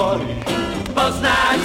potwory poznać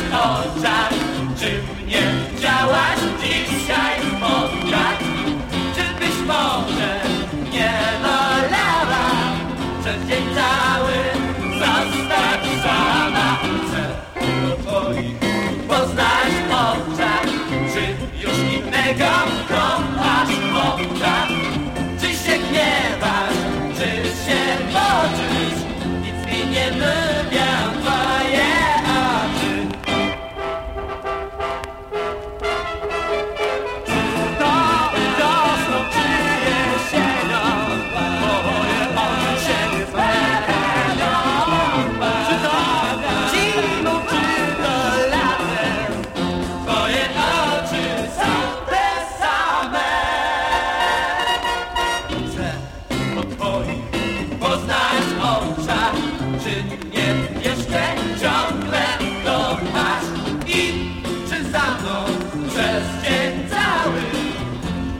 czy nie, jeszcze ciągle kochasz i czy za mną przez dzień cały?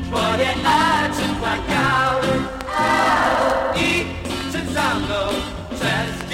Twoje oczy płakały. I czy za mną przez dzień